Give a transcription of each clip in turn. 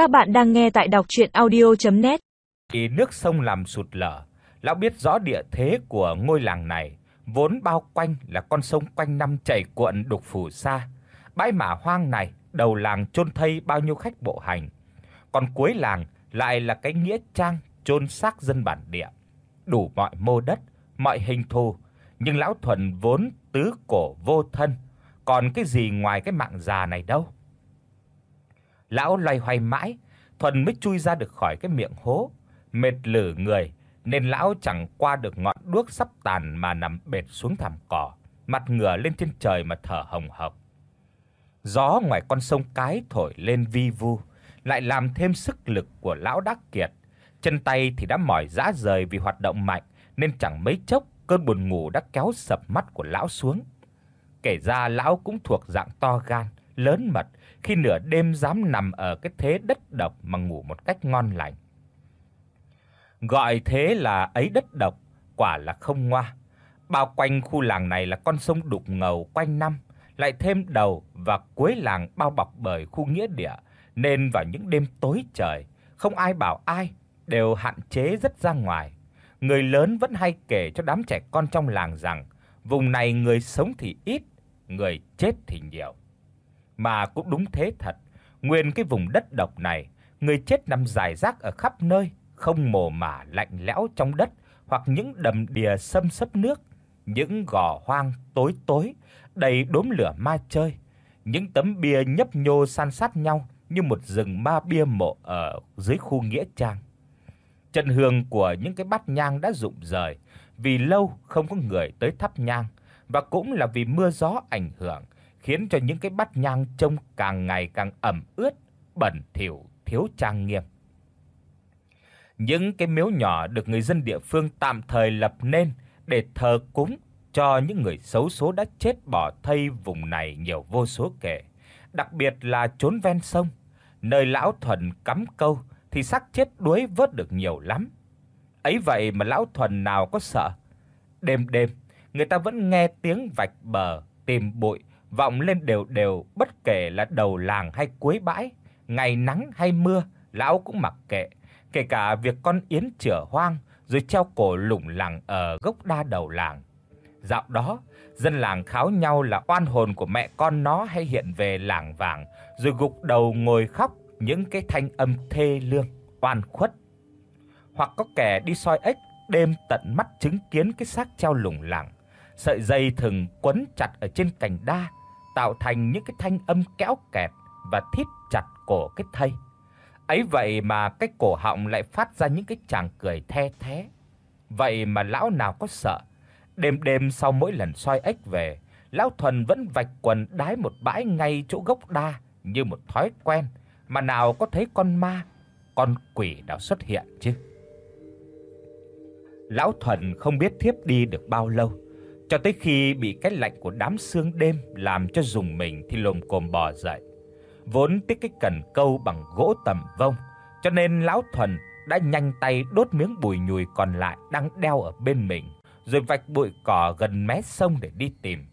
Các bạn đang nghe tại đọc audio net Khi nước sông làm sụt lở, lão biết rõ địa thế của ngôi làng này, vốn bao quanh là con sông quanh năm chảy cuộn đục phù sa. Bãi mả hoang này, đầu làng chôn thây bao nhiêu khách bộ hành, còn cuối làng lại là cái nghĩa trang chôn xác dân bản địa, đủ mọi mô đất, mọi hình thù, nhưng lão thuần vốn tứ cổ vô thân, còn cái gì ngoài cái mạng già này đâu. Lão loay hoay mãi, thuần mới chui ra được khỏi cái miệng hố, mệt lử người nên lão chẳng qua được ngọn đuốc sắp tàn mà nằm bệt xuống thảm cỏ, mặt ngửa lên trên trời mà thở hồng hộc. Gió ngoài con sông cái thổi lên vi vu, lại làm thêm sức lực của lão đắc kiệt. Chân tay thì đã mỏi rã rời vì hoạt động mạnh nên chẳng mấy chốc cơn buồn ngủ đã kéo sập mắt của lão xuống. Kể ra lão cũng thuộc dạng to gan, lớn mật khi nửa đêm dám nằm ở cái thế đất độc mà ngủ một cách ngon lành. Gọi thế là ấy đất độc, quả là không ngoa. Bao quanh khu làng này là con sông đục ngầu quanh năm, lại thêm đầu và cuối làng bao bọc bởi khu nghĩa địa, nên vào những đêm tối trời, không ai bảo ai, đều hạn chế rất ra ngoài. Người lớn vẫn hay kể cho đám trẻ con trong làng rằng vùng này người sống thì ít, người chết thì nhiều. Mà cũng đúng thế thật, nguyên cái vùng đất độc này, người chết nằm rải rác ở khắp nơi, không mồ mả lạnh lẽo trong đất hoặc những đầm đìa xâm xấp nước, những gò hoang tối tối đầy đốm lửa ma chơi, những tấm bia nhấp nhô san sát nhau như một rừng ma bia mộ ở dưới khu nghĩa trang. Chân hương của những cái bát nhang đã rụng rời vì lâu không có người tới thắp nhang và cũng là vì mưa gió ảnh hưởng khiến cho những cái bát nhang trông càng ngày càng ẩm ướt, bẩn thỉu, thiếu trang nghiêm. Những cái miếu nhỏ được người dân địa phương tạm thời lập nên để thờ cúng cho những người xấu số đã chết bỏ thây vùng này nhiều vô số kể, đặc biệt là chốn ven sông, nơi lão thuần cắm câu thì xác chết đuối vớt được nhiều lắm. Ấy vậy mà lão thuần nào có sợ. Đêm đêm, người ta vẫn nghe tiếng vạch bờ tìm bụi vọng lên đều đều bất kể là đầu làng hay cuối bãi, ngày nắng hay mưa, lão cũng mặc kệ, kể cả việc con yến chửa hoang rồi treo cổ lủng lẳng ở gốc đa đầu làng. Dạo đó, dân làng kháo nhau là oan hồn của mẹ con nó hay hiện về làng vàng, rồi gục đầu ngồi khóc những cái thanh âm thê lương, oan khuất. Hoặc có kẻ đi soi ếch đêm tận mắt chứng kiến cái xác treo lủng lẳng, sợi dây thừng quấn chặt ở trên cành đa, tạo thành những cái thanh âm kéo kẹt và thít chặt cổ cái thây. Ấy vậy mà cái cổ họng lại phát ra những cái tràng cười the thé. Vậy mà lão nào có sợ. Đêm đêm sau mỗi lần soi ếch về, lão thuần vẫn vạch quần đái một bãi ngay chỗ gốc đa như một thói quen, mà nào có thấy con ma, con quỷ nào xuất hiện chứ. Lão thuần không biết thiếp đi được bao lâu, cho tới khi bị cái lạnh của đám sương đêm làm cho rùng mình thì lồm cồm bò dậy. Vốn tiếc cái cần câu bằng gỗ tầm vông, cho nên lão thuần đã nhanh tay đốt miếng bùi nhùi còn lại đang đeo ở bên mình, rồi vạch bụi cỏ gần mé sông để đi tìm.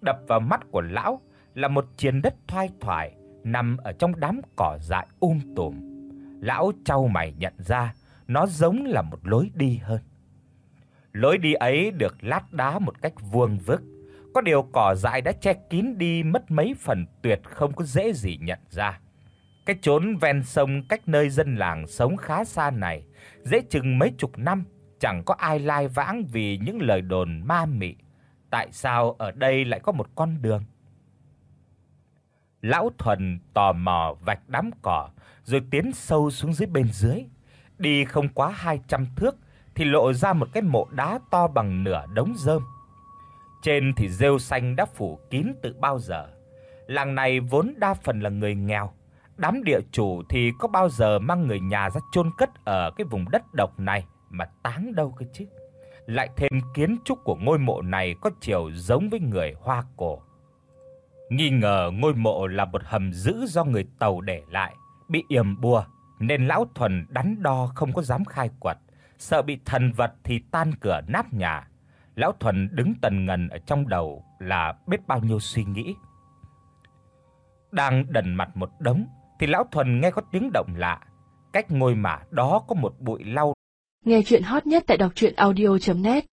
Đập vào mắt của lão là một triền đất thoai thoải nằm ở trong đám cỏ dại um tùm. Lão chau mày nhận ra nó giống là một lối đi hơn. Lối đi ấy được lát đá một cách vuông vức, có điều cỏ dại đã che kín đi mất mấy phần tuyệt không có dễ gì nhận ra. Cái chốn ven sông cách nơi dân làng sống khá xa này, dễ chừng mấy chục năm chẳng có ai lai vãng vì những lời đồn ma mị. Tại sao ở đây lại có một con đường? Lão Thuần tò mò vạch đám cỏ rồi tiến sâu xuống dưới bên dưới. Đi không quá 200 thước thì lộ ra một cái mộ đá to bằng nửa đống rơm. Trên thì rêu xanh đã phủ kín từ bao giờ. Làng này vốn đa phần là người nghèo, đám địa chủ thì có bao giờ mang người nhà ra chôn cất ở cái vùng đất độc này mà táng đâu cơ chứ. Lại thêm kiến trúc của ngôi mộ này có chiều giống với người Hoa cổ. Nghi ngờ ngôi mộ là một hầm giữ do người Tàu để lại, bị yểm bùa nên lão thuần đắn đo không có dám khai quật sợ bị thần vật thì tan cửa nát nhà. Lão Thuần đứng tần ngần ở trong đầu là biết bao nhiêu suy nghĩ. Đang đần mặt một đống thì lão Thuần nghe có tiếng động lạ, cách ngôi mả đó có một bụi lau. Nghe truyện hot nhất tại doctruyenaudio.net